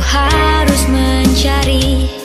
harus mencari